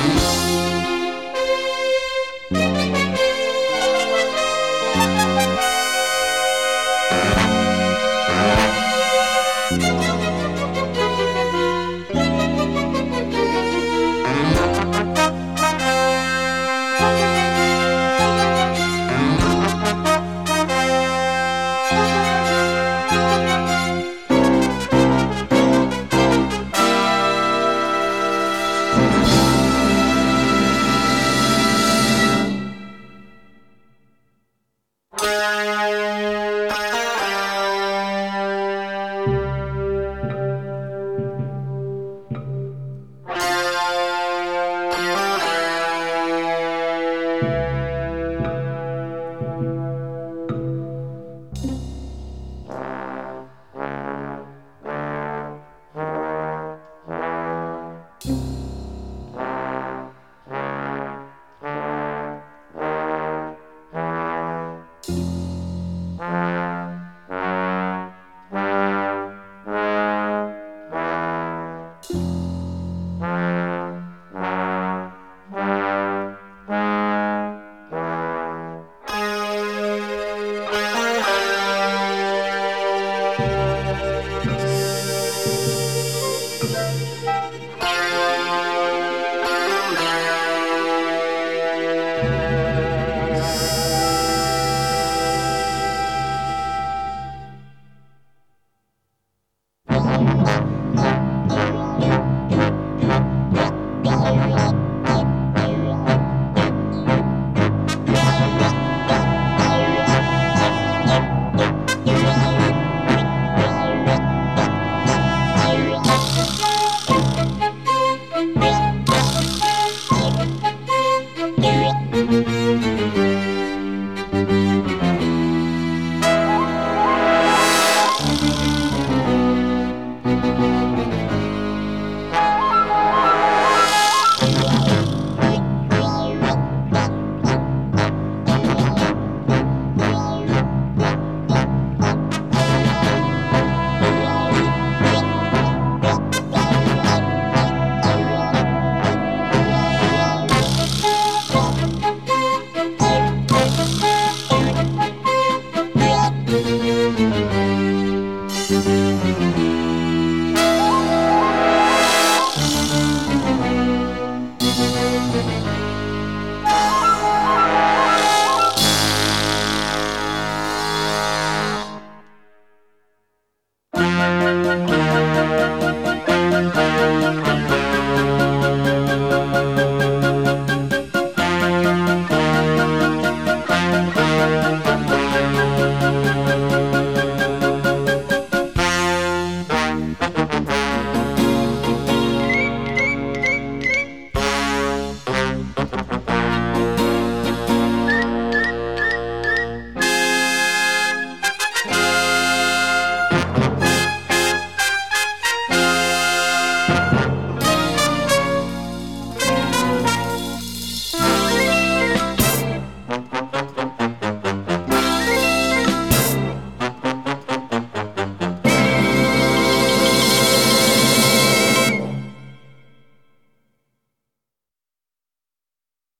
Música